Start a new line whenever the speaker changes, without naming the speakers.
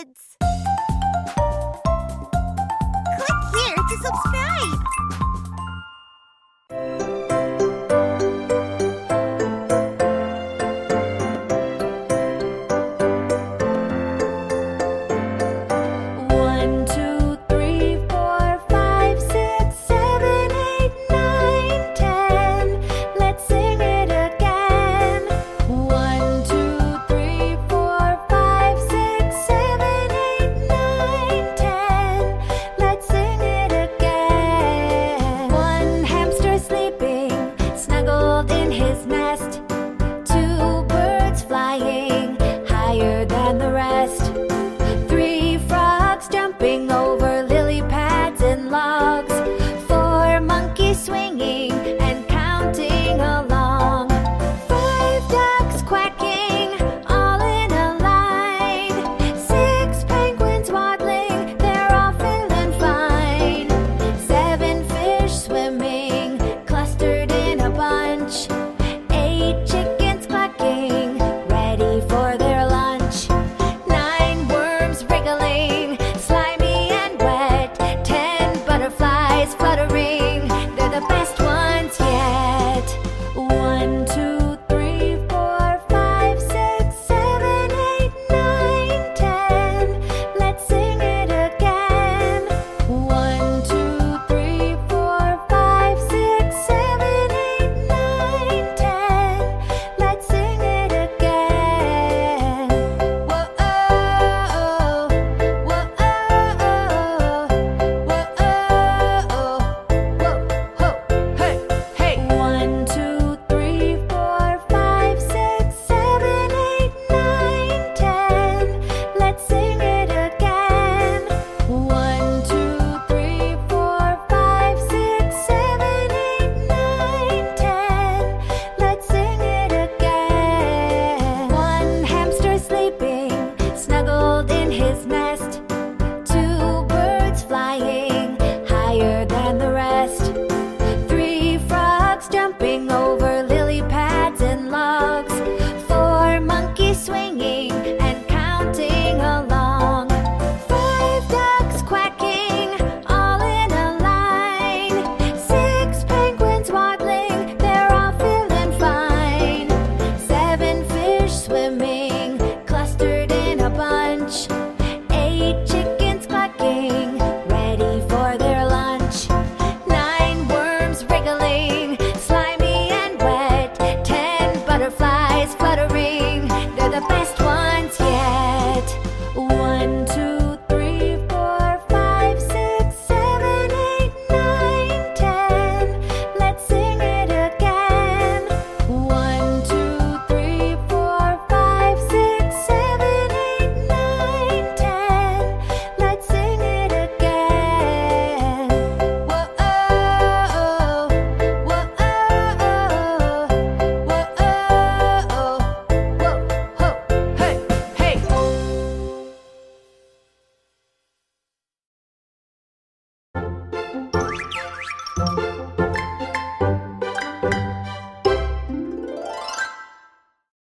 kids!
是。